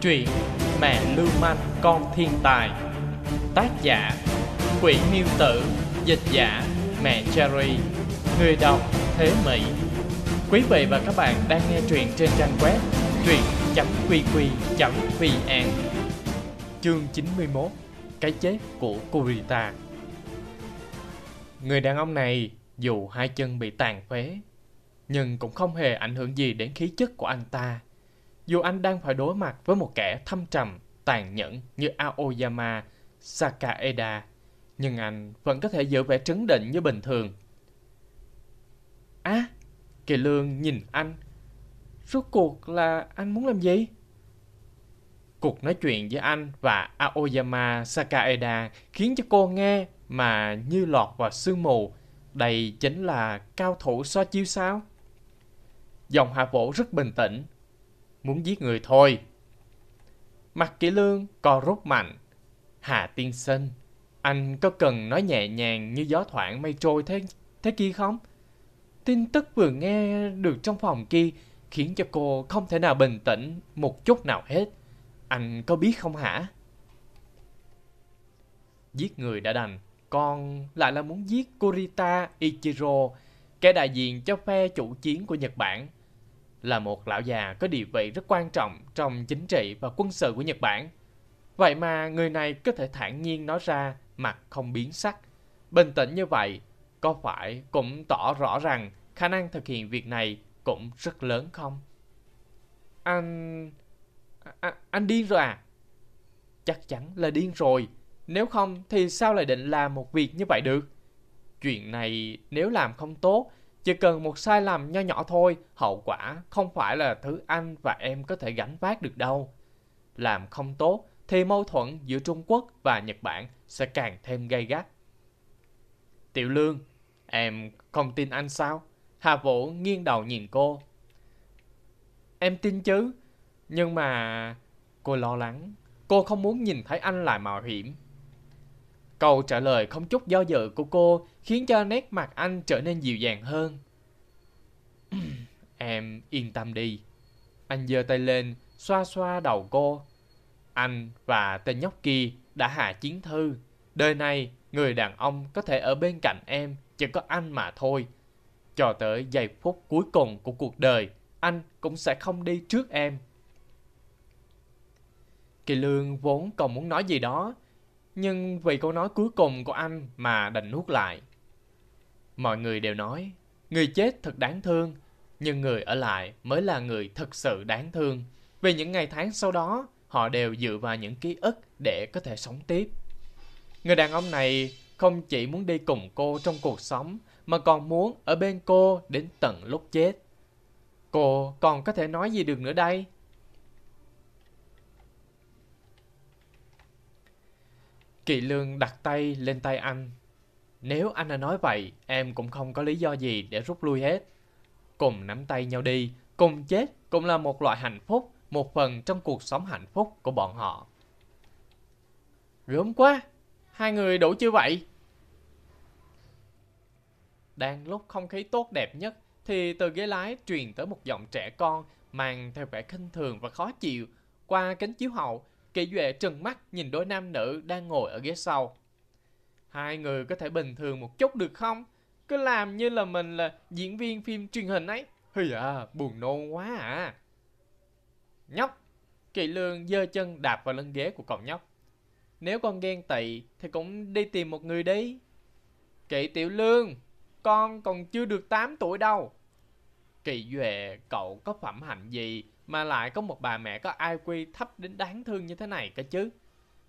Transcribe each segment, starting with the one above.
Truyện Mẹ Lưu Manh, Con Thiên Tài. Tác giả, Quỷ Miêu Tử. Dịch giả, Mẹ Cherry. Người đọc, Thế Mỹ. Quý vị và các bạn đang nghe truyện trên trang web truyện.qq.vn Chương 91 Cái chết của Kurita. Người đàn ông này, dù hai chân bị tàn phế, nhưng cũng không hề ảnh hưởng gì đến khí chất của anh ta. Dù anh đang phải đối mặt với một kẻ thâm trầm, tàn nhẫn như Aoyama Sakaeda, nhưng anh vẫn có thể giữ vẻ trấn định như bình thường. À, Kỳ Lương nhìn anh. Rốt cuộc là anh muốn làm gì? Cuộc nói chuyện với anh và Aoyama Sakaeda khiến cho cô nghe mà như lọt vào sương mù. Đây chính là cao thủ so chiêu sao? Dòng hạ vũ rất bình tĩnh. Muốn giết người thôi. Mặt kỹ lương co rút mạnh. Hà tiên sinh, anh có cần nói nhẹ nhàng như gió thoảng mây trôi thế, thế kia không? Tin tức vừa nghe được trong phòng kia khiến cho cô không thể nào bình tĩnh một chút nào hết. Anh có biết không hả? Giết người đã đành, còn lại là muốn giết Kurita Ichiro, kẻ đại diện cho phe chủ chiến của Nhật Bản là một lão già có địa vị rất quan trọng trong chính trị và quân sự của Nhật Bản. Vậy mà người này có thể thản nhiên nói ra mặt không biến sắc. Bình tĩnh như vậy, có phải cũng tỏ rõ rằng khả năng thực hiện việc này cũng rất lớn không? Anh... À, anh điên rồi à? Chắc chắn là điên rồi. Nếu không thì sao lại định làm một việc như vậy được? Chuyện này nếu làm không tốt chỉ cần một sai lầm nho nhỏ thôi, hậu quả không phải là thứ anh và em có thể gánh vác được đâu. Làm không tốt thì mâu thuẫn giữa Trung Quốc và Nhật Bản sẽ càng thêm gay gắt. Tiểu Lương, em không tin anh sao? Hà Vũ nghiêng đầu nhìn cô. Em tin chứ, nhưng mà cô lo lắng. Cô không muốn nhìn thấy anh lại mạo hiểm. Câu trả lời không chút do dự của cô khiến cho nét mặt anh trở nên dịu dàng hơn. em yên tâm đi. Anh giơ tay lên, xoa xoa đầu cô. Anh và tên nhóc kia đã hạ chiến thư. Đời này, người đàn ông có thể ở bên cạnh em chỉ có anh mà thôi. Cho tới giây phút cuối cùng của cuộc đời, anh cũng sẽ không đi trước em. Kỳ Lương vốn còn muốn nói gì đó, nhưng vì câu nói cuối cùng của anh mà đành nuốt lại. Mọi người đều nói, người chết thật đáng thương, nhưng người ở lại mới là người thật sự đáng thương. Vì những ngày tháng sau đó, họ đều dựa vào những ký ức để có thể sống tiếp. Người đàn ông này không chỉ muốn đi cùng cô trong cuộc sống, mà còn muốn ở bên cô đến tận lúc chết. Cô còn có thể nói gì được nữa đây? Kỳ Lương đặt tay lên tay anh. Nếu anh đã nói vậy, em cũng không có lý do gì để rút lui hết. Cùng nắm tay nhau đi, cùng chết cũng là một loại hạnh phúc, một phần trong cuộc sống hạnh phúc của bọn họ. Gớm quá, hai người đủ chưa vậy? Đang lúc không khí tốt đẹp nhất, thì từ ghế lái truyền tới một giọng trẻ con mang theo vẻ khinh thường và khó chịu. Qua kính chiếu hậu, Kỳ Duệ trừng mắt nhìn đôi nam nữ đang ngồi ở ghế sau. Hai người có thể bình thường một chút được không? Cứ làm như là mình là diễn viên phim truyền hình ấy. hì à, buồn nôn quá à. Nhóc. Kỳ Lương giơ chân đạp vào lưng ghế của cậu nhóc. Nếu con ghen tị thì cũng đi tìm một người đi. Kỳ Tiểu Lương, con còn chưa được 8 tuổi đâu. Kỳ Duệ, cậu có phẩm hạnh gì mà lại có một bà mẹ có IQ thấp đến đáng thương như thế này cơ chứ?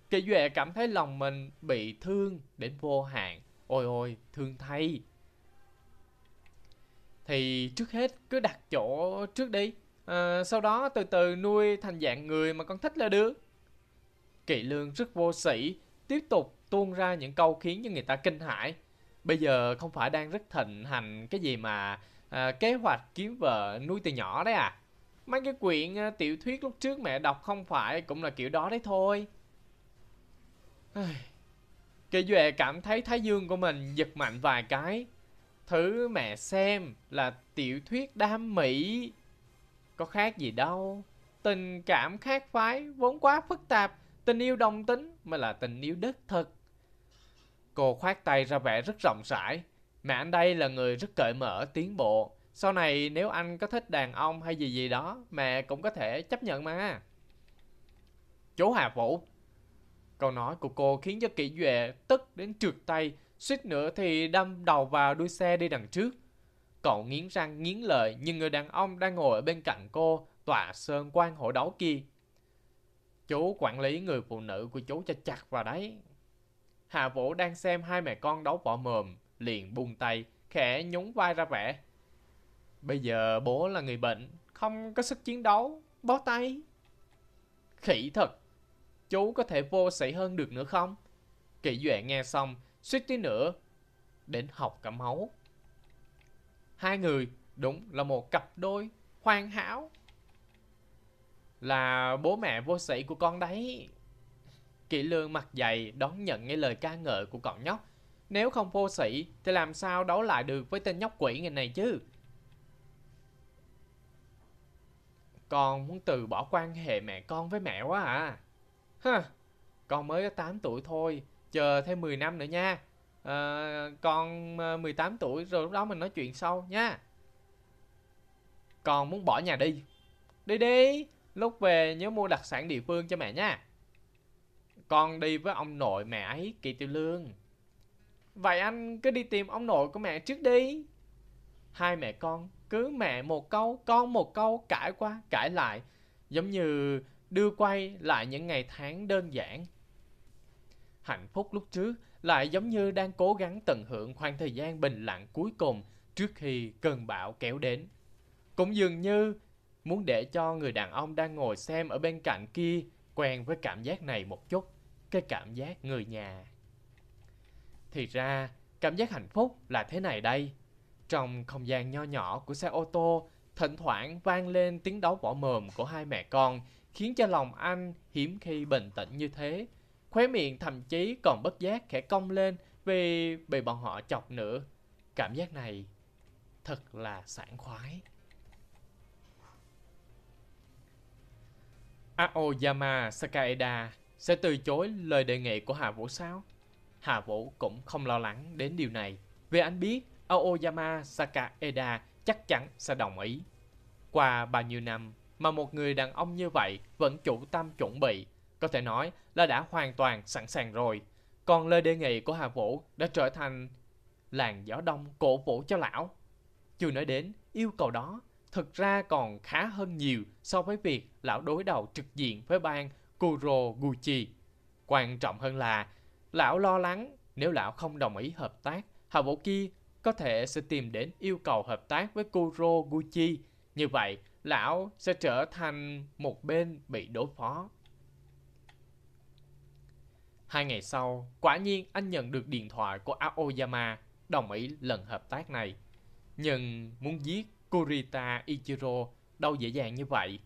Kỳ Duệ cảm thấy lòng mình bị thương đến vô hạn. Ôi ôi, thương thay. Thì trước hết cứ đặt chỗ trước đi. À, sau đó từ từ nuôi thành dạng người mà con thích là được. Kỳ Lương rất vô sĩ, tiếp tục tuôn ra những câu khiến cho người ta kinh hãi. Bây giờ không phải đang rất thịnh hành cái gì mà à, kế hoạch kiếm vợ nuôi từ nhỏ đấy à? Mấy cái quyển à, tiểu thuyết lúc trước mẹ đọc không phải cũng là kiểu đó đấy thôi. Kỳ Duệ cảm thấy thái dương của mình giật mạnh vài cái. Thứ mẹ xem là tiểu thuyết đam mỹ. Có khác gì đâu. Tình cảm khác phái vốn quá phức tạp, tình yêu đồng tính mới là tình yêu đích thực. Cô khoát tay ra vẻ rất rộng rãi. Mẹ anh đây là người rất cởi mở, tiến bộ. Sau này nếu anh có thích đàn ông hay gì gì đó, mẹ cũng có thể chấp nhận mà. Chú Hà Vũ. Câu nói của cô khiến cho kỹ duệ tức đến trượt tay, suýt nữa thì đâm đầu vào đuôi xe đi đằng trước. Cậu nghiến răng nghiến lợi nhưng người đàn ông đang ngồi ở bên cạnh cô tòa sơn quan hộ đấu kia. Chú quản lý người phụ nữ của chú cho chặt vào đấy. hà Vũ đang xem hai mẹ con đấu võ mồm, liền buông tay, khẽ nhún vai ra vẻ. Bây giờ bố là người bệnh, không có sức chiến đấu, bó tay. Khỉ thật, chú có thể vô sĩ hơn được nữa không? Kỳ Duệ nghe xong, suýt tí nữa, đến học cả máu. Hai người đúng là một cặp đôi hoàn hảo. Là bố mẹ vô sĩ của con đấy. Kỷ lương mặt dày đón nhận nghe lời ca ngợi của cậu nhóc. Nếu không vô sĩ thì làm sao đấu lại được với tên nhóc quỷ ngày này chứ? Con muốn từ bỏ quan hệ mẹ con với mẹ quá à. Hả, con mới có 8 tuổi thôi, chờ thêm 10 năm nữa nha. À, con ờ, 18 tuổi rồi lúc đó mình nói chuyện sau nha. Con muốn bỏ nhà đi. Đi đi, lúc về nhớ mua đặc sản địa phương cho mẹ nha. Con đi với ông nội mẹ ấy, Kỳ tiêu Lương. Vậy anh cứ đi tìm ông nội của mẹ trước đi. Hai mẹ con cứ mẹ một câu, con một câu cãi qua, cãi lại. Giống như đưa quay lại những ngày tháng đơn giản. Hạnh phúc lúc trước lại giống như đang cố gắng tận hưởng khoảng thời gian bình lặng cuối cùng trước khi cơn bão kéo đến. Cũng dường như muốn để cho người đàn ông đang ngồi xem ở bên cạnh kia quen với cảm giác này một chút, cái cảm giác người nhà. Thì ra, cảm giác hạnh phúc là thế này đây. Trong không gian nho nhỏ của xe ô tô, thỉnh thoảng vang lên tiếng đấu võ mồm của hai mẹ con, khiến cho lòng anh hiếm khi bình tĩnh như thế. Khóe miệng thậm chí còn bất giác khẽ cong lên vì bị bọn họ chọc nữa. Cảm giác này thật là sảng khoái. Aoyama Sakaeda sẽ từ chối lời đề nghị của Hà Vũ sao? Hà Vũ cũng không lo lắng đến điều này vì anh biết Aoyama Sakaeda chắc chắn sẽ đồng ý. Qua bao nhiêu năm mà một người đàn ông như vậy vẫn chủ tâm chuẩn bị, có thể nói là đã hoàn toàn sẵn sàng rồi. Còn lời đề nghị của Hà Vũ đã trở thành làn gió đông cổ vũ cho lão. Chưa nói đến yêu cầu đó thực ra còn khá hơn nhiều so với việc lão đối đầu trực diện với bang Kuroguchi. Quan trọng hơn là lão lo lắng nếu lão không đồng ý hợp tác, Hào Vũ kia có thể sẽ tìm đến yêu cầu hợp tác với Kuroguchi. Như vậy, lão sẽ trở thành một bên bị đối phó. Hai ngày sau, quả nhiên anh nhận được điện thoại của Aoyama đồng ý lần hợp tác này. Nhưng muốn giết Kurita Ichiro đâu dễ dàng như vậy.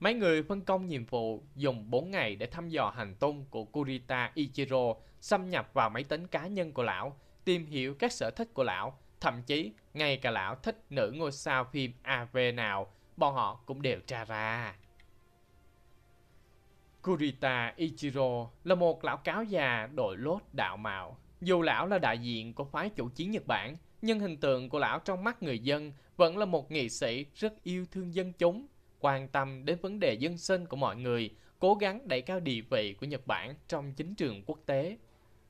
Mấy người phân công nhiệm vụ dùng 4 ngày để thăm dò hành tung của Kurita Ichiro, xâm nhập vào máy tính cá nhân của lão, tìm hiểu các sở thích của lão, thậm chí ngay cả lão thích nữ ngôi sao phim AV nào, bọn họ cũng đều tra ra. Kurita Ichiro là một lão cáo già đội lốt đạo mạo. Dù lão là đại diện của phái chủ chiến Nhật Bản, nhưng hình tượng của lão trong mắt người dân vẫn là một nghị sĩ rất yêu thương dân chúng, quan tâm đến vấn đề dân sinh của mọi người, cố gắng đẩy cao địa vị của Nhật Bản trong chính trường quốc tế.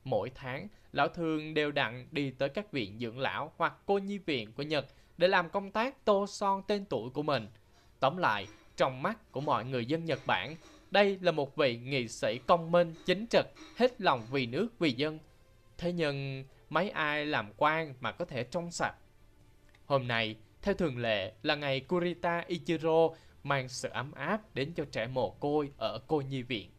Mỗi tháng, lão thường đều đặn đi tới các viện dưỡng lão hoặc cô nhi viện của Nhật để làm công tác tô son tên tuổi của mình. Tóm lại, trong mắt của mọi người dân Nhật Bản, đây là một vị nghị sĩ công minh, chính trực, hết lòng vì nước, vì dân. Thế nhưng, mấy ai làm quan mà có thể trong sạch? Hôm nay, theo thường lệ là ngày Kurita Ichiro mang sự ấm áp đến cho trẻ mồ côi ở cô nhi viện.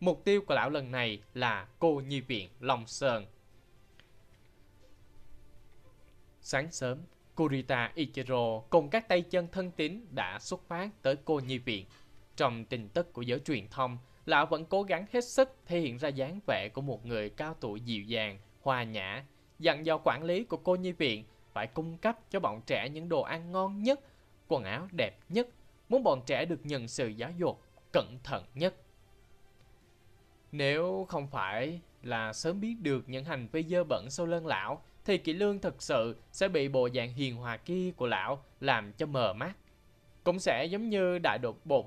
Mục tiêu của lão lần này là cô nhi viện Long Sơn. Sáng sớm, Kurita Ichiro cùng các tay chân thân tín đã xuất phát tới cô nhi viện. Trong tin tức của giới truyền thông, lão vẫn cố gắng hết sức thể hiện ra dáng vẻ của một người cao tuổi dịu dàng, hòa nhã, dặn dò quản lý của cô nhi viện phải cung cấp cho bọn trẻ những đồ ăn ngon nhất, quần áo đẹp nhất, muốn bọn trẻ được nhận sự giáo dục cẩn thận nhất. Nếu không phải là sớm biết được những hành vi dơ bẩn sau lưng lão, thì kỹ lương thực sự sẽ bị bộ dạng hiền hòa kia của lão làm cho mờ mắt. Cũng sẽ giống như đại đột bột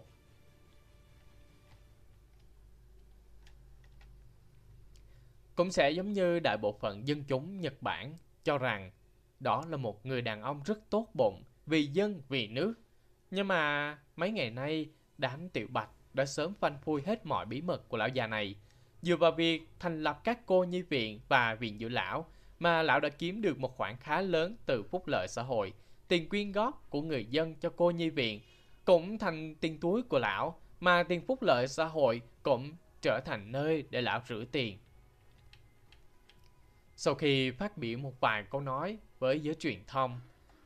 cũng sẽ giống như đại bộ phận dân chúng Nhật Bản cho rằng đó là một người đàn ông rất tốt bụng vì dân vì nước. Nhưng mà mấy ngày nay đám tiểu bạch đã sớm phanh phui hết mọi bí mật của lão già này. Dựa vào việc thành lập các cô nhi viện và viện dưỡng lão mà lão đã kiếm được một khoản khá lớn từ phúc lợi xã hội. Tiền quyên góp của người dân cho cô nhi viện cũng thành tiền túi của lão mà tiền phúc lợi xã hội cũng trở thành nơi để lão rửa tiền. Sau khi phát biểu một vài câu nói với giới truyền thông,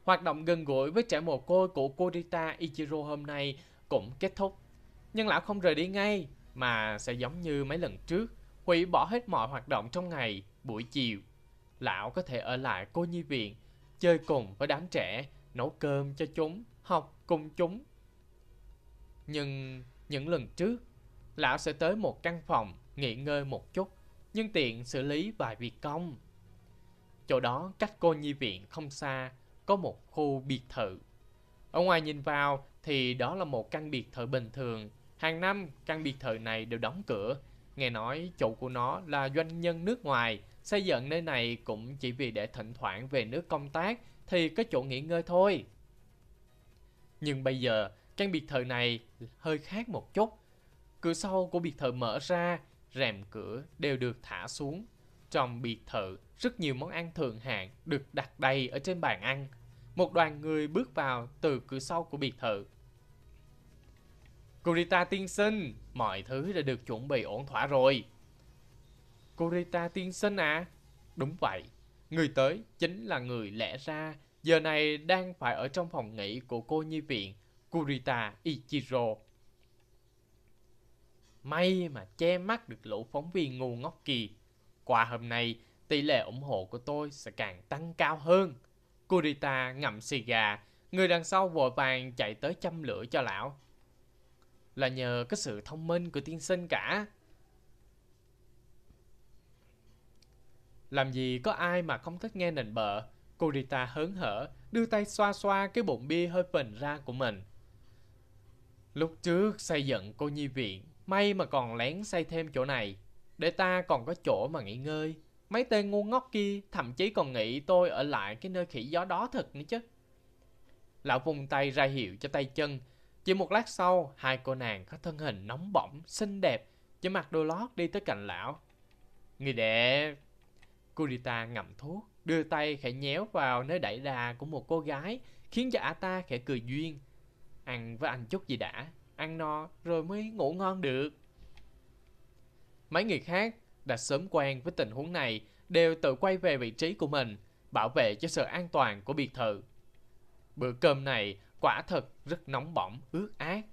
hoạt động gần gũi với trẻ mồ côi của Kurita Ichiro hôm nay cũng kết thúc. Nhưng lão không rời đi ngay, mà sẽ giống như mấy lần trước, hủy bỏ hết mọi hoạt động trong ngày, buổi chiều. Lão có thể ở lại cô nhi viện, chơi cùng với đám trẻ, nấu cơm cho chúng, học cùng chúng. Nhưng những lần trước, lão sẽ tới một căn phòng, nghỉ ngơi một chút, nhưng tiện xử lý vài việc công. Chỗ đó cách cô nhi viện không xa, có một khu biệt thự. Ở ngoài nhìn vào thì đó là một căn biệt thự bình thường. Hàng năm, căn biệt thự này đều đóng cửa. Nghe nói chủ của nó là doanh nhân nước ngoài, xây dựng nơi này cũng chỉ vì để thỉnh thoảng về nước công tác thì có chỗ nghỉ ngơi thôi. Nhưng bây giờ, căn biệt thự này hơi khác một chút. Cửa sau của biệt thự mở ra, rèm cửa đều được thả xuống. Trong biệt thự, rất nhiều món ăn thượng hạng được đặt đầy ở trên bàn ăn. Một đoàn người bước vào từ cửa sau của biệt thự. Kurita tiên sinh, mọi thứ đã được chuẩn bị ổn thỏa rồi. Kurita tiên sinh à? Đúng vậy, người tới chính là người lẽ ra giờ này đang phải ở trong phòng nghỉ của cô nhi viện Kurita Ichiro. May mà che mắt được lũ phóng viên ngu ngốc kỳ. Qua hôm nay, tỷ lệ ủng hộ của tôi sẽ càng tăng cao hơn. Kurita ngậm xì gà, người đằng sau vội vàng chạy tới châm lửa cho lão. Là nhờ cái sự thông minh của tiên sinh cả. Làm gì có ai mà không thích nghe nịnh bợ. Kurita hớn hở, đưa tay xoa xoa cái bụng bia hơi phình ra của mình. Lúc trước xây dựng cô nhi viện, may mà còn lén xây thêm chỗ này. Để ta còn có chỗ mà nghỉ ngơi. Mấy tên ngu ngốc kia thậm chí còn nghĩ tôi ở lại cái nơi khỉ gió đó thật nữa chứ. Lão vùng tay ra hiệu cho tay chân. Chỉ một lát sau, hai cô nàng có thân hình nóng bỏng, xinh đẹp, chỉ mặc đồ lót đi tới cạnh lão. Người đẹp. Kurita ngậm thuốc, đưa tay khẽ nhéo vào nơi đẩy đà của một cô gái, khiến cho ả ta khẽ cười duyên. Ăn với anh chút gì đã, ăn no rồi mới ngủ ngon được. Mấy người khác đã sớm quen với tình huống này đều tự quay về vị trí của mình, bảo vệ cho sự an toàn của biệt thự. Bữa cơm này quả thật rất nóng bỏng, ướt át.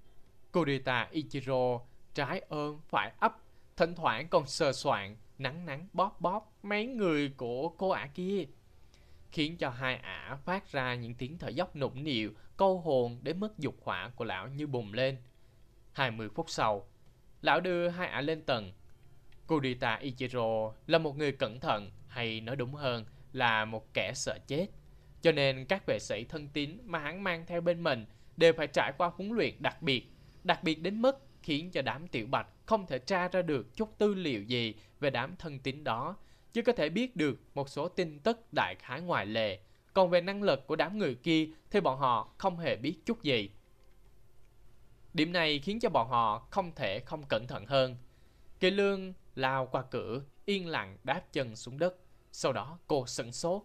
Kurita Ichiro trái ôm phải ấp, thỉnh thoảng còn sờ soạn, nắng nắng bóp bóp mấy người của cô ả kia. Khiến cho hai ả phát ra những tiếng thở dốc nụn nịu, câu hồn đến mức dục hỏa của lão như bùng lên. 20 phút sau, lão đưa hai ả lên tầng, Kurita Ichiro là một người cẩn thận hay nói đúng hơn là một kẻ sợ chết. Cho nên các vệ sĩ thân tín mà hắn mang theo bên mình đều phải trải qua huấn luyện đặc biệt, đặc biệt đến mức khiến cho đám tiểu bạch không thể tra ra được chút tư liệu gì về đám thân tín đó, chứ có thể biết được một số tin tức đại khái ngoài lệ. Còn về năng lực của đám người kia thì bọn họ không hề biết chút gì. Điểm này khiến cho bọn họ không thể không cẩn thận hơn. Kỳ lương lao qua cửa, yên lặng đáp chân xuống đất. Sau đó cô sững sốt.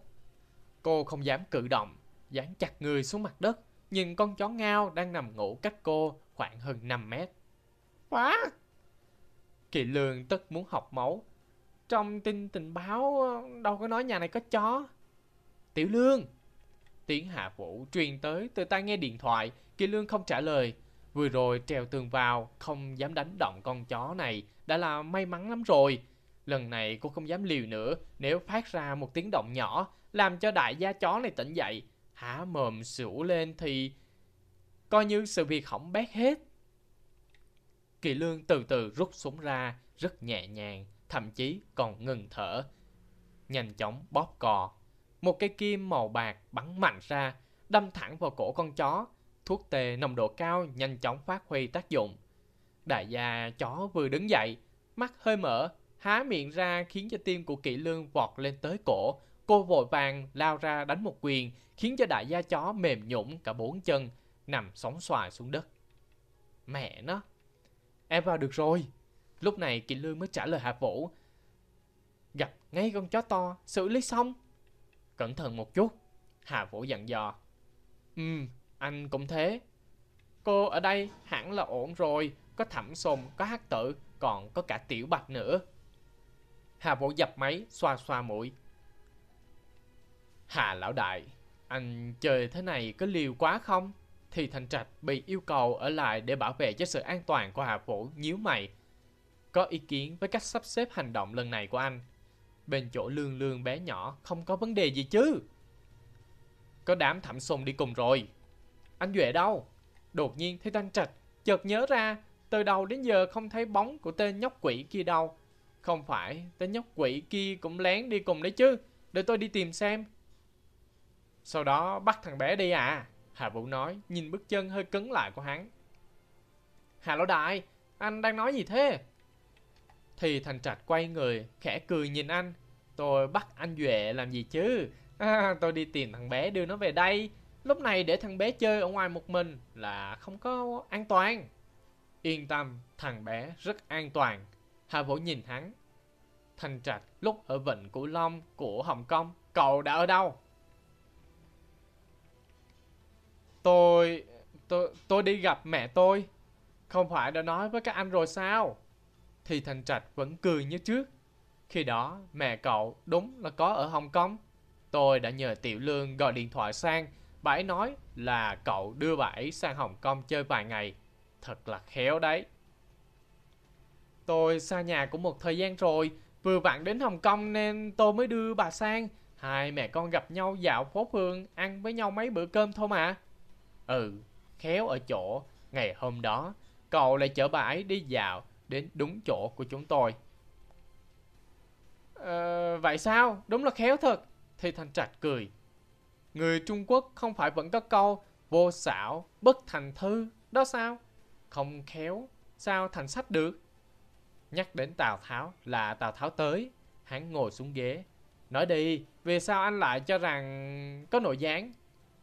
Cô không dám cử động, dán chặt người xuống mặt đất, nhìn con chó ngao đang nằm ngủ cách cô khoảng hơn 5 mét. Quá! Kỳ lương tức muốn học máu. Trong tin tình báo đâu có nói nhà này có chó. Tiểu lương! Tiếng hạ vũ truyền tới từ tai nghe điện thoại, Kỳ lương không trả lời. Vừa rồi trèo tường vào, không dám đánh động con chó này, đã là may mắn lắm rồi. Lần này cô không dám liều nữa, nếu phát ra một tiếng động nhỏ, làm cho đại gia chó này tỉnh dậy, há mồm sủa lên thì... coi như sự việc hỏng bét hết. Kỳ lương từ từ rút súng ra, rất nhẹ nhàng, thậm chí còn ngừng thở. Nhanh chóng bóp cò. Một cây kim màu bạc bắn mạnh ra, đâm thẳng vào cổ con chó. Thuốc tê nồng độ cao nhanh chóng phát huy tác dụng. Đại gia chó vừa đứng dậy, mắt hơi mở, há miệng ra khiến cho tim của kỵ lương vọt lên tới cổ. Cô vội vàng lao ra đánh một quyền, khiến cho đại gia chó mềm nhũn cả bốn chân, nằm sóng xoài xuống đất. Mẹ nó! Em vào được rồi! Lúc này kỵ lương mới trả lời Hạ Vũ. Gặp ngay con chó to, xử lý xong. Cẩn thận một chút. Hạ Vũ dặn dò. Ừ, anh cũng thế. Cô ở đây hẳn là ổn rồi, có thẩm sùng, có hát tự, còn có cả tiểu bạch nữa. Hà Vũ dập máy, xoa xoa mũi. Hà lão đại, anh chơi thế này có liều quá không? Thì Thành Trạch bị yêu cầu ở lại để bảo vệ cho sự an toàn của Hà Vũ nhíu mày. Có ý kiến với cách sắp xếp hành động lần này của anh. Bên chỗ lương lương bé nhỏ không có vấn đề gì chứ. Có đám thẩm sùng đi cùng rồi. Anh Duệ đâu? Đột nhiên thấy Thanh Trạch chợt nhớ ra từ đầu đến giờ không thấy bóng của tên nhóc quỷ kia đâu. Không phải tên nhóc quỷ kia cũng lén đi cùng đấy chứ. Để tôi đi tìm xem. Sau đó bắt thằng bé đi à. Hà Vũ nói nhìn bước chân hơi cứng lại của hắn. Hà Lão Đại, anh đang nói gì thế? Thì Thành Trạch quay người, khẽ cười nhìn anh. Tôi bắt anh Duệ làm gì chứ? À, tôi đi tìm thằng bé đưa nó về đây. Lúc này để thằng bé chơi ở ngoài một mình là không có an toàn. Yên tâm, thằng bé rất an toàn. Hà Vũ nhìn hắn. Thành Trạch lúc ở Vịnh Cửu Long của Hồng Kông, cậu đã ở đâu? Tôi... tôi... tôi đi gặp mẹ tôi. Không phải đã nói với các anh rồi sao? Thì Thành Trạch vẫn cười như trước. Khi đó, mẹ cậu đúng là có ở Hồng Kông. Tôi đã nhờ Tiểu Lương gọi điện thoại sang. Bà ấy nói là cậu đưa bà ấy sang Hồng Kông chơi vài ngày. Thật là khéo đấy. Tôi xa nhà cũng một thời gian rồi. Vừa vặn đến Hồng Kông nên tôi mới đưa bà sang. Hai mẹ con gặp nhau dạo phố phường, ăn với nhau mấy bữa cơm thôi mà. Ừ, khéo ở chỗ, ngày hôm đó, cậu lại chở bà ấy đi dạo đến đúng chỗ của chúng tôi. Ờ, vậy sao? Đúng là khéo thật. Thì Thanh Trạch cười. Người Trung Quốc không phải vẫn có câu vô xảo, bất thành thư, đó sao? Không khéo, sao thành sách được? Nhắc đến Tào Tháo là Tào Tháo tới, hắn ngồi xuống ghế. Nói đi, vì sao anh lại cho rằng có nội gián?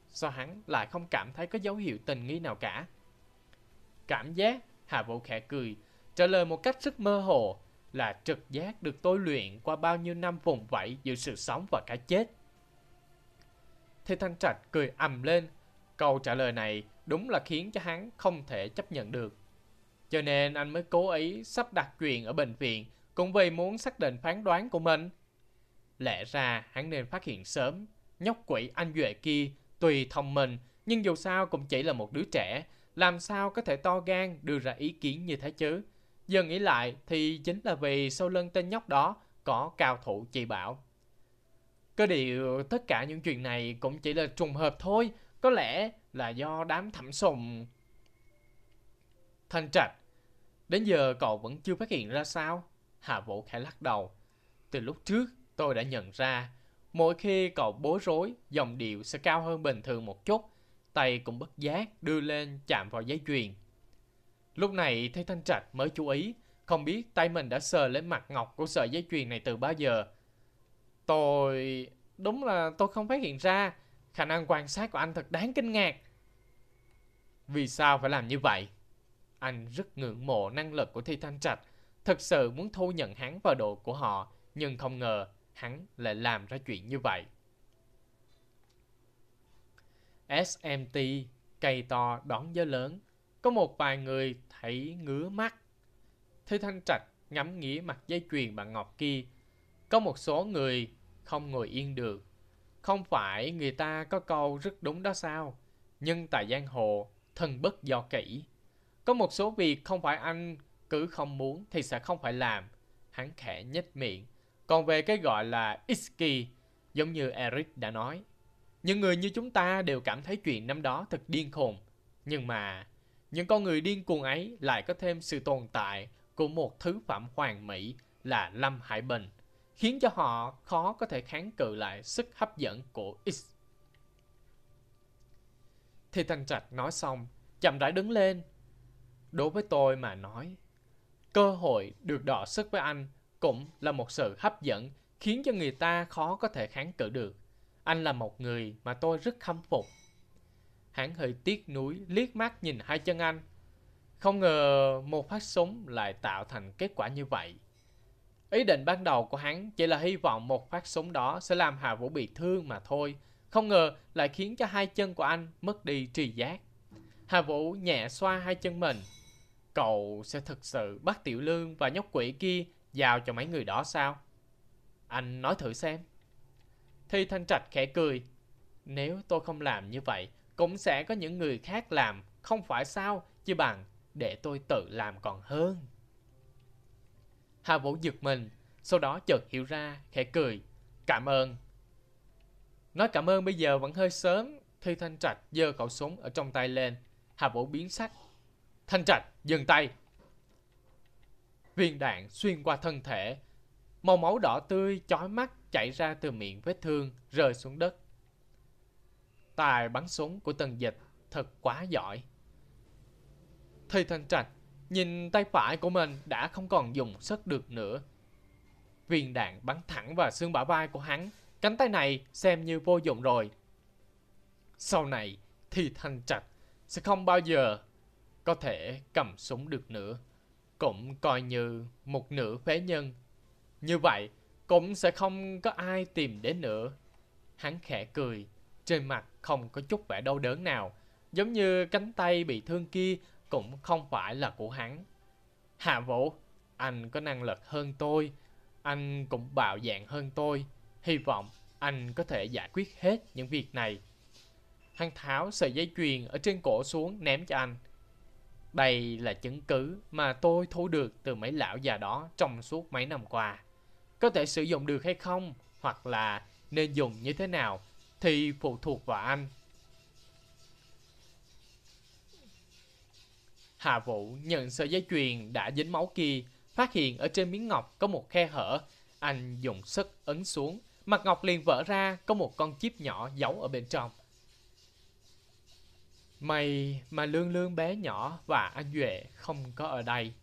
Sao hắn lại không cảm thấy có dấu hiệu tình nghi nào cả? Cảm giác, Hà Vũ khẽ cười, trả lời một cách rất mơ hồ là trực giác được tôi luyện qua bao nhiêu năm vùng vẫy giữa sự sống và cái chết. Thì Thanh Trạch cười ầm lên, câu trả lời này đúng là khiến cho hắn không thể chấp nhận được. Cho nên anh mới cố ý sắp đặt chuyện ở bệnh viện cũng vì muốn xác định phán đoán của mình. Lẽ ra hắn nên phát hiện sớm, nhóc quỷ anh Duệ kia tùy thông minh nhưng dù sao cũng chỉ là một đứa trẻ, làm sao có thể to gan đưa ra ý kiến như thế chứ. Giờ nghĩ lại thì chính là vì sau lưng tên nhóc đó có cao thủ chỉ bảo. Có điều tất cả những chuyện này cũng chỉ là trùng hợp thôi, có lẽ là do đám thẩm sùng. Thanh Trạch, đến giờ cậu vẫn chưa phát hiện ra sao? Hà Vũ khẽ lắc đầu. Từ lúc trước tôi đã nhận ra, mỗi khi cậu bối rối, dòng điệu sẽ cao hơn bình thường một chút, tay cũng bất giác đưa lên chạm vào giấy chuyền. Lúc này thấy Thanh Trạch mới chú ý, không biết tay mình đã sờ lên mặt ngọc của sợi dây chuyền này từ bao giờ. Tôi... đúng là tôi không phát hiện ra, khả năng quan sát của anh thật đáng kinh ngạc. Vì sao phải làm như vậy? Anh rất ngưỡng mộ năng lực của Thi Thanh Trạch, thật sự muốn thu nhận hắn vào đội của họ, nhưng không ngờ hắn lại làm ra chuyện như vậy. SMT, cây to đón gió lớn, có một vài người thấy ngứa mắt. Thi Thanh Trạch ngắm nghía mặt dây chuyền bằng ngọc kia. Có một số người không ngồi yên được. Không phải người ta có câu rất đúng đó sao? Nhưng tại giang hồ, thần bất do kỹ. Có một số việc không phải anh cứ không muốn thì sẽ không phải làm. Hắn khẽ nhếch miệng. Còn về cái gọi là Iski, giống như Eric đã nói. Những người như chúng ta đều cảm thấy chuyện năm đó thật điên khùng. Nhưng mà, những con người điên cuồng ấy lại có thêm sự tồn tại của một thứ phẩm hoàn mỹ là Lâm Hải Bình, khiến cho họ khó có thể kháng cự lại sức hấp dẫn của X. Thì Thanh Trạch nói xong, chậm rãi đứng lên. Đối với tôi mà nói, cơ hội được đọ sức với anh cũng là một sự hấp dẫn khiến cho người ta khó có thể kháng cự được. Anh là một người mà tôi rất khâm phục. Hắn hơi tiếc nuối liếc mắt nhìn hai chân anh. Không ngờ một phát súng lại tạo thành kết quả như vậy. Ý định ban đầu của hắn chỉ là hy vọng một phát súng đó sẽ làm Hà Vũ bị thương mà thôi. Không ngờ lại khiến cho hai chân của anh mất đi trì giác. Hà Vũ nhẹ xoa hai chân mình. Cậu sẽ thực sự bắt Tiểu Lương và nhóc quỷ kia giao cho mấy người đó sao? Anh nói thử xem. Thi Thanh Trạch khẽ cười. Nếu tôi không làm như vậy, cũng sẽ có những người khác làm, không phải sao, chứ bằng để tôi tự làm còn hơn. Hà Vũ giật mình, sau đó chợt hiểu ra, khẽ cười. Cảm ơn. Nói cảm ơn bây giờ vẫn hơi sớm, Thi Thanh Trạch giơ khẩu súng ở trong tay lên. Hà Vũ biến sắc. Thanh Trạch, dừng tay. Viên đạn xuyên qua thân thể. Màu máu đỏ tươi chói mắt chảy ra từ miệng vết thương rơi xuống đất. Tài bắn súng của tần dịch thật quá giỏi. Thi Thanh Trạch nhìn tay phải của mình đã không còn dùng sức được nữa. Viên đạn bắn thẳng vào xương bả vai của hắn, cánh tay này xem như vô dụng rồi. Sau này thì Thanh Trạch sẽ không bao giờ có thể cầm súng được nữa. Cũng coi như một nửa phế nhân. Như vậy, cũng sẽ không có ai tìm đến nữa. Hắn khẽ cười, trên mặt không có chút vẻ đau đớn nào, giống như cánh tay bị thương kia cũng không phải là của hắn. Hạ Vũ, anh có năng lực hơn tôi, anh cũng bạo dạng hơn tôi. Hy vọng anh có thể giải quyết hết những việc này. Hắn tháo sợi dây chuyền ở trên cổ xuống ném cho anh. Đây là chứng cứ mà tôi thu được từ mấy lão già đó trong suốt mấy năm qua. Có thể sử dụng được hay không, hoặc là nên dùng như thế nào, thì phụ thuộc vào anh. Hà Vũ nhận sợi dây chuyền đã dính máu kia, phát hiện ở trên miếng ngọc có một khe hở. Anh dùng sức ấn xuống, mặt ngọc liền vỡ ra, có một con chip nhỏ giấu ở bên trong. May mà lương lương bé nhỏ và anh Duệ không có ở đây.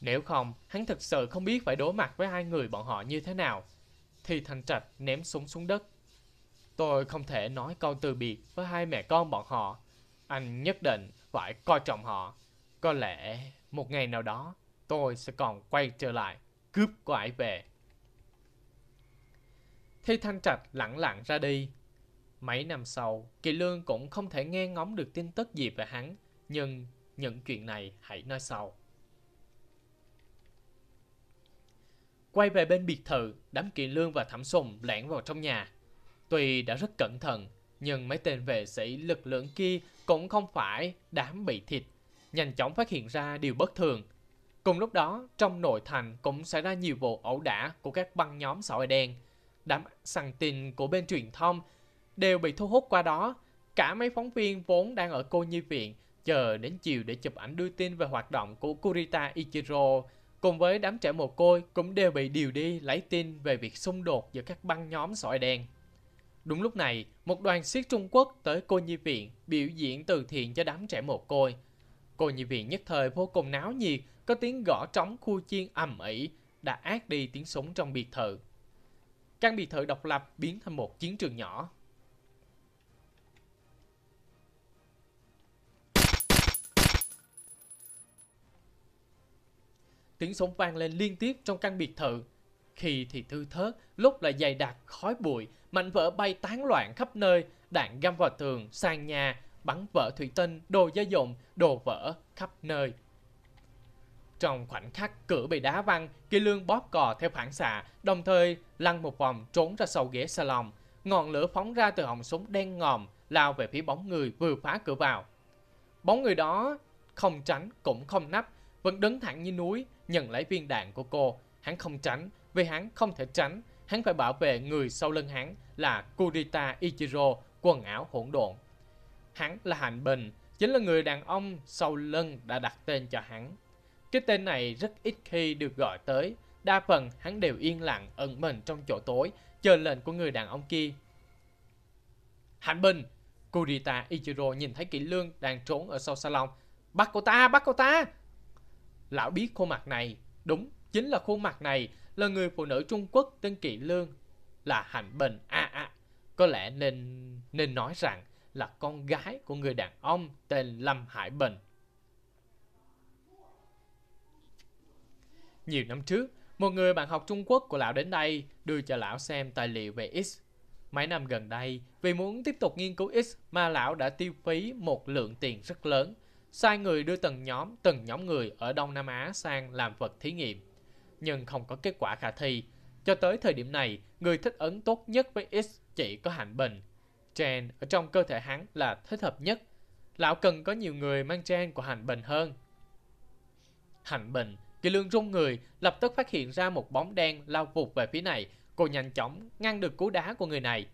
Nếu không, hắn thực sự không biết phải đối mặt với hai người bọn họ như thế nào. Thì Thành Trạch ném súng xuống đất. Tôi không thể nói câu từ biệt với hai mẹ con bọn họ. Anh nhất định phải coi trọng họ. Có lẽ một ngày nào đó tôi sẽ còn quay trở lại cướp cô ấy về. Thi Thanh Trạch lặng lặng ra đi. Mấy năm sau, Kỳ Lương cũng không thể nghe ngóng được tin tức gì về hắn, nhưng những chuyện này hãy nói sau. Quay về bên biệt thự, đám Kỳ Lương và Thẩm Sùng lẻn vào trong nhà. Tuy đã rất cẩn thận, nhưng mấy tên vệ sĩ lực lượng kia cũng không phải đám bị thịt, nhanh chóng phát hiện ra điều bất thường. Cùng lúc đó, trong nội thành cũng xảy ra nhiều vụ ẩu đả của các băng nhóm xã hội đen. Đám săn tin của bên truyền thông đều bị thu hút qua đó. Cả mấy phóng viên vốn đang ở cô nhi viện chờ đến chiều để chụp ảnh đưa tin về hoạt động của Kurita Ichiro cùng với đám trẻ mồ côi cũng đều bị điều đi lấy tin về việc xung đột giữa các băng nhóm sỏi đen. Đúng lúc này, một đoàn siết Trung Quốc tới cô nhi viện biểu diễn từ thiện cho đám trẻ mồ côi. Cô nhi viện nhất thời vô cùng náo nhiệt, có tiếng gõ trống khu chiên ầm ĩ đã át đi tiếng súng trong biệt thự. Căn biệt thự độc lập biến thành một chiến trường nhỏ. Tiếng súng vang lên liên tiếp trong căn biệt thự. Khi thì thư thớt, lúc lại dày đặc khói bụi, mảnh vỡ bay tán loạn khắp nơi, đạn găm vào tường, sàn nhà, bắn vỡ thủy tinh, đồ gia dụng, đồ vỡ khắp nơi. Trong khoảnh khắc cửa bị đá văng, Kỳ Lương bóp cò theo phản xạ, đồng thời lăn một vòng trốn ra sau ghế salon. Ngọn lửa phóng ra từ họng súng đen ngòm, lao về phía bóng người vừa phá cửa vào. Bóng người đó không tránh cũng không nắp, vẫn đứng thẳng như núi, nhận lấy viên đạn của cô. Hắn không tránh, vì hắn không thể tránh. Hắn phải bảo vệ người sau lưng hắn là Kurita Ichiro, quần áo hỗn độn. Hắn là Hạnh Bình, chính là người đàn ông sau lưng đã đặt tên cho hắn. Cái tên này rất ít khi được gọi tới, đa phần hắn đều yên lặng ẩn mình trong chỗ tối, chờ lệnh của người đàn ông kia. Hạnh Bình, Kurita Ichiro nhìn thấy Kỷ Lương đang trốn ở sau salon. Bắt cô ta, bắt cô ta! Lão biết khuôn mặt này, đúng, chính là khuôn mặt này, là người phụ nữ Trung Quốc tên kỳ Lương, là Hạnh Bình. À à, có lẽ nên nên nói rằng là con gái của người đàn ông tên Lâm Hải Bình. Nhiều năm trước, một người bạn học Trung Quốc của lão đến đây đưa cho lão xem tài liệu về X. Mấy năm gần đây, vì muốn tiếp tục nghiên cứu X mà lão đã tiêu phí một lượng tiền rất lớn, sai người đưa từng nhóm, từng nhóm người ở Đông Nam Á sang làm vật thí nghiệm. Nhưng không có kết quả khả thi. Cho tới thời điểm này, người thích ứng tốt nhất với X chỉ có Hạnh Bình. Gen ở trong cơ thể hắn là thích hợp nhất. Lão cần có nhiều người mang gen của Hạnh Bình hơn. Hạnh Bình Kỳ lương rung người, lập tức phát hiện ra một bóng đen lao vụt về phía này. Cô nhanh chóng ngăn được cú đá của người này.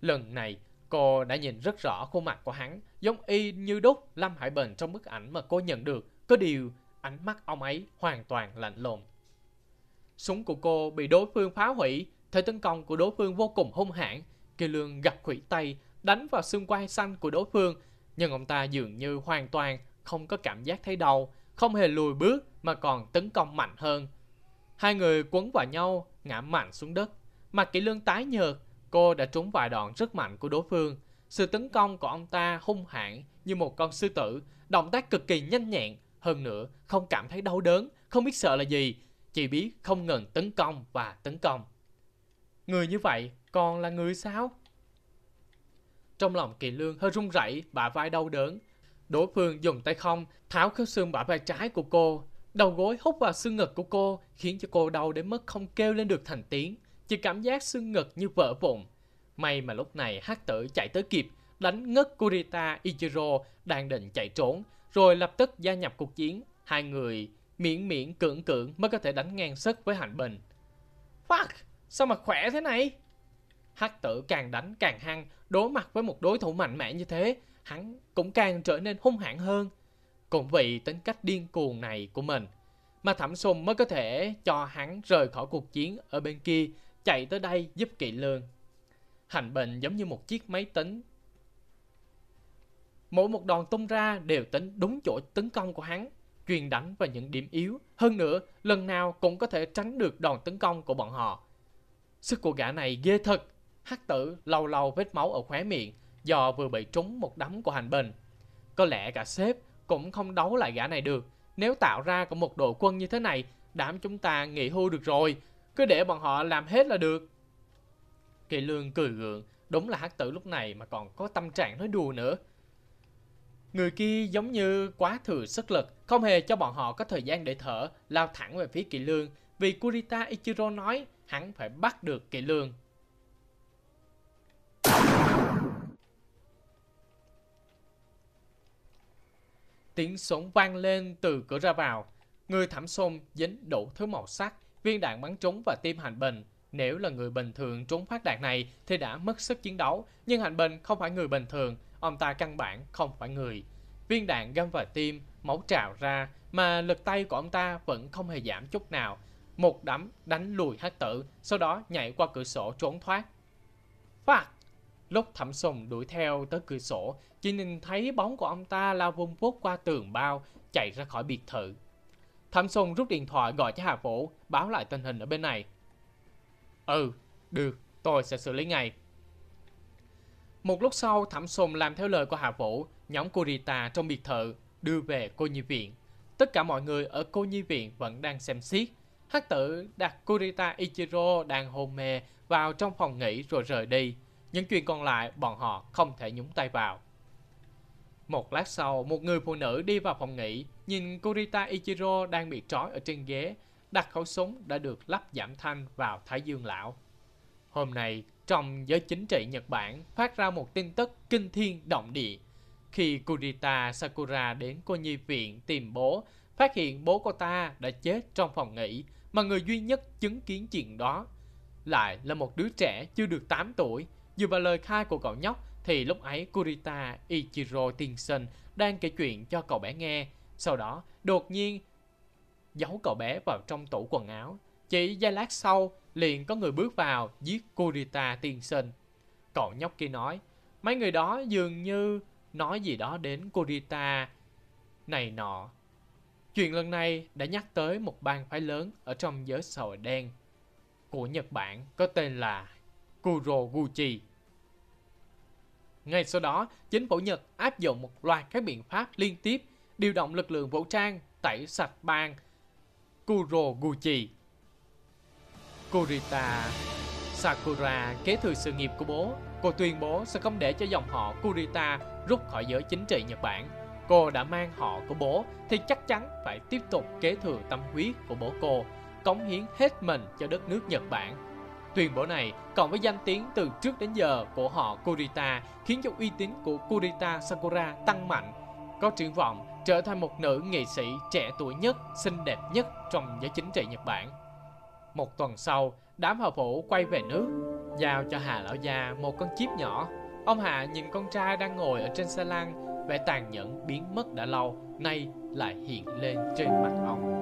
Lần này, cô đã nhìn rất rõ khuôn mặt của hắn, giống y như đúc Lâm Hải Bình trong bức ảnh mà cô nhận được. Có điều, ánh mắt ông ấy hoàn toàn lạnh lùng. Súng của cô bị đối phương phá hủy, thời tấn công của đối phương vô cùng hung hãn. Kỳ lương gặp khủy tay, đánh vào xương quai xanh của đối phương, nhưng ông ta dường như hoàn toàn không có cảm giác thấy đau, không hề lùi bước mà còn tấn công mạnh hơn. Hai người quấn vào nhau, ngã mạnh xuống đất. Mặt kỹ lương tái nhợt, cô đã trúng vài đòn rất mạnh của đối phương. Sự tấn công của ông ta hung hãn như một con sư tử, động tác cực kỳ nhanh nhẹn. Hơn nữa, không cảm thấy đau đớn, không biết sợ là gì, chỉ biết không ngừng tấn công và tấn công. Người như vậy còn là người sao? Trong lòng kỳ lương hơi run rẩy, bả vai đau đớn, Đối phương dùng tay không tháo khớp xương bả vai trái của cô. Đầu gối hút vào xương ngực của cô khiến cho cô đau đến mức không kêu lên được thành tiếng. Chỉ cảm giác xương ngực như vỡ vụn. May mà lúc này hát tử chạy tới kịp đánh ngất Kurita Ichiro đang định chạy trốn rồi lập tức gia nhập cuộc chiến. Hai người miễn miễn cưỡng cưỡng mới có thể đánh ngang sức với Hạnh Bình. Fuck! Sao mà khỏe thế này? Hắc tử càng đánh càng hăng, đối mặt với một đối thủ mạnh mẽ như thế, hắn cũng càng trở nên hung hãn hơn. Cũng vì tính cách điên cuồng này của mình, mà Thẩm Sùng mới có thể cho hắn rời khỏi cuộc chiến ở bên kia, chạy tới đây giúp Kỵ Lương. Hành Bình giống như một chiếc máy tính. Mỗi một đòn tung ra đều tính đúng chỗ tấn công của hắn, truyền đánh vào những điểm yếu. Hơn nữa, lần nào cũng có thể tránh được đòn tấn công của bọn họ. Sức của gã này ghê thật. Hắc tử lau lau vết máu ở khóe miệng, do vừa bị trúng một đấm của hành bình. Có lẽ cả sếp cũng không đấu lại gã này được. Nếu tạo ra có một đội quân như thế này, đảm chúng ta nghỉ hưu được rồi. Cứ để bọn họ làm hết là được. Kỳ lương cười gượng, đúng là hắc tử lúc này mà còn có tâm trạng nói đùa nữa. Người kia giống như quá thừa sức lực, không hề cho bọn họ có thời gian để thở, lao thẳng về phía kỳ lương. Vì Kurita Ichiro nói hắn phải bắt được kỳ lương. Tiếng súng vang lên từ cửa ra vào. Người thảm xôm dính đủ thứ màu sắc, viên đạn bắn trúng và tim Hành Bình. Nếu là người bình thường trúng phát đạn này thì đã mất sức chiến đấu, nhưng Hành Bình không phải người bình thường, ông ta căn bản không phải người. Viên đạn găm vào tim, máu trào ra, mà lực tay của ông ta vẫn không hề giảm chút nào. Một đấm đánh lùi hát tử, sau đó nhảy qua cửa sổ trốn thoát. Phạt! Lúc thẩm sùng đuổi theo tới cửa sổ, chỉ nhìn thấy bóng của ông ta lao vung vút qua tường bao, chạy ra khỏi biệt thự. Thẩm sùng rút điện thoại gọi cho Hà Vũ, báo lại tình hình ở bên này. Ừ, được, tôi sẽ xử lý ngay. Một lúc sau, Thẩm Sùng làm theo lời của hạ Vũ, nhóm Kurita trong biệt thự, đưa về cô nhi viện. Tất cả mọi người ở cô nhi viện vẫn đang xem xiết. Hắc tử đặt Kurita Ichiro đang hôn mê vào trong phòng nghỉ rồi rời đi. Những chuyện còn lại bọn họ không thể nhúng tay vào. Một lát sau, một người phụ nữ đi vào phòng nghỉ, nhìn Kurita Ichiro đang bị trói ở trên ghế, đặt khẩu súng đã được lắp giảm thanh vào Thái Dương Lão. Hôm nay, trong giới chính trị Nhật Bản phát ra một tin tức kinh thiên động địa. Khi Kurita Sakura đến cô nhi viện tìm bố, phát hiện bố cô ta đã chết trong phòng nghỉ, mà người duy nhất chứng kiến chuyện đó lại là một đứa trẻ chưa được 8 tuổi Dựa vào lời khai của cậu nhóc thì lúc ấy Kurita Ichiro tiên sinh đang kể chuyện cho cậu bé nghe. Sau đó, đột nhiên giấu cậu bé vào trong tủ quần áo. Chỉ giây lát sau, liền có người bước vào giết Kurita tiên sinh. Cậu nhóc kia nói, mấy người đó dường như nói gì đó đến Kurita này nọ. Chuyện lần này đã nhắc tới một bang phái lớn ở trong giới sòi đen của Nhật Bản có tên là Kuroguchi. Ngay sau đó, chính phủ Nhật áp dụng một loạt các biện pháp liên tiếp điều động lực lượng vũ trang tẩy sạch bang Kuroguchi. Kurita Sakura kế thừa sự nghiệp của bố. Cô tuyên bố sẽ không để cho dòng họ Kurita rút khỏi giới chính trị Nhật Bản. Cô đã mang họ của bố thì chắc chắn phải tiếp tục kế thừa tâm huyết của bố cô, cống hiến hết mình cho đất nước Nhật Bản. Tuyên bố này cộng với danh tiếng từ trước đến giờ của họ Kurita khiến cho uy tín của Kurita Sakura tăng mạnh, có triển vọng trở thành một nữ nghệ sĩ trẻ tuổi nhất, xinh đẹp nhất trong giới chính trị Nhật Bản. Một tuần sau, đám hậu phủ quay về nước, giao cho Hà Lão Gia một con chip nhỏ. Ông Hà nhìn con trai đang ngồi ở trên xe lăn, vẻ tàn nhẫn biến mất đã lâu, nay lại hiện lên trên mặt ông.